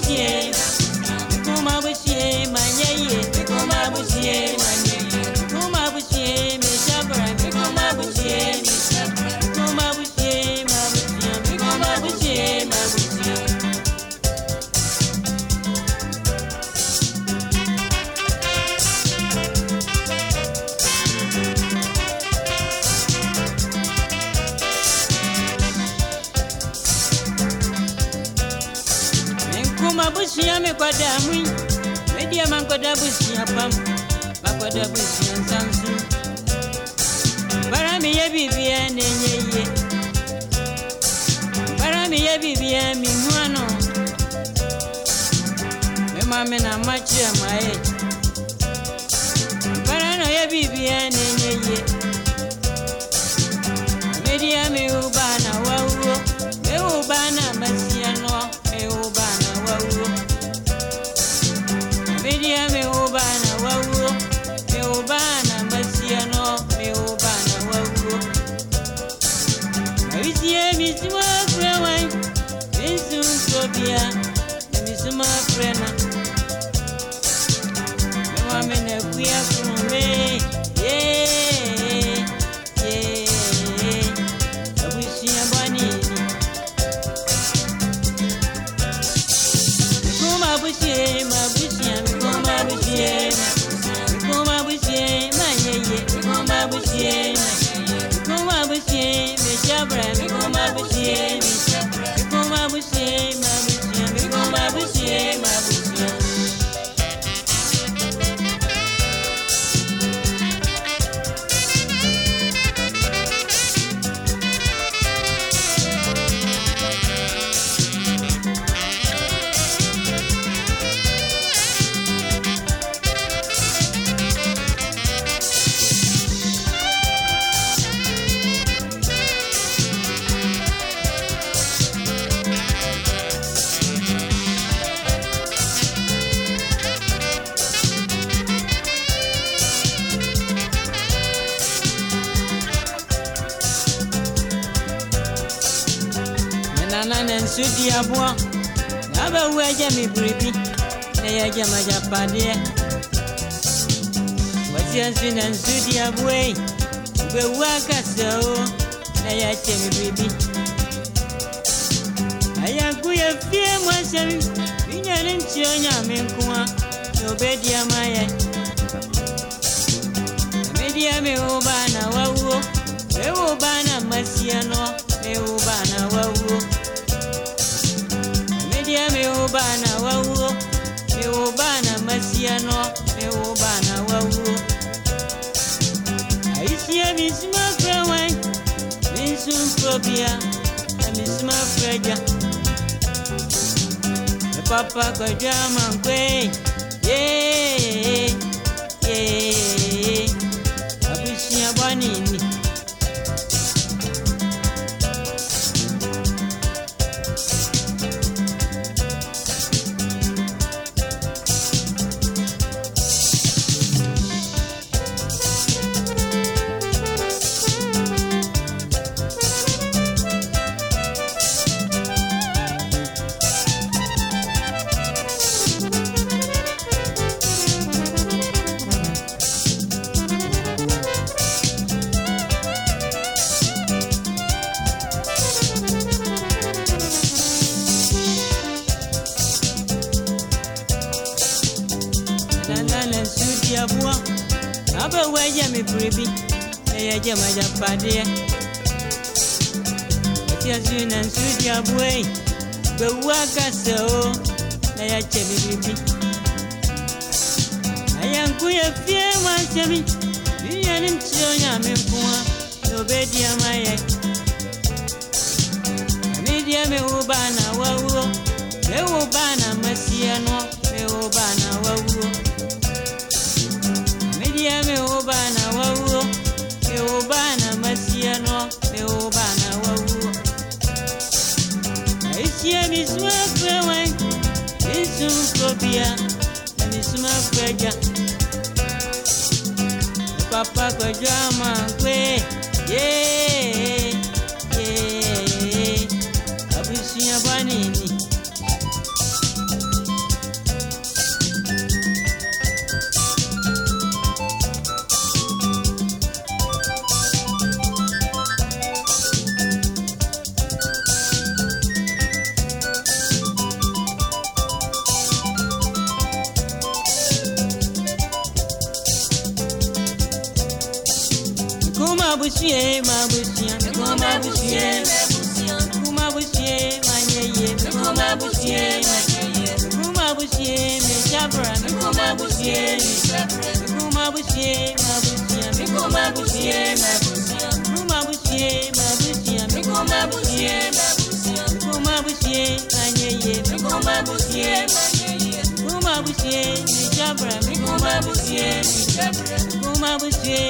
yay mabusua mekwada mui. Media mankwada busua pam. Makwada busua nsanso bara meyɛ biribia na ɛnyɛ yie bara meyɛ biribia mehua no mema me na makyerɛ maɛ bara no ɔyɛ biribia na ɛnyɛ yie media mewoba nana na di aboa na abɛwu agya me na yɛagya magyapadeɛ wɔteɛ nso na nsu di aboa yi wobɛwu akasa na yɛakyɛ me biribi ayɛnko yɛ fie mu asɛm menya ne nkyerɛ onyame nko a na yɛ media me masia no me wo bana wawuo Aisia mi sima frewan mi sun probia na mi sima Me papa Obe weje mi pribi, eye je maja padie. Tia zina nsudi abwe, be waka o na ya che mi pribi. Ayanku ye fie wa chebi, biya ni mchio nya mimpuwa, obe dia maye. Mi dia me ubana wawuo, me ubana masiano, me ubana wawuo. Me papa ama nkwe yee bushie ma bushia Kuma bushie Kuma bushie ma yeye Kuma bushie Kuma bushie me chabra Kuma bushie Kuma bushie ma bushia Kuma bushie ma bushia Kuma bushie ma bushia Kuma bushie Kuma bushie ma yeye Kuma bushie Kuma bushie me chabra Kuma bushie Kuma bushie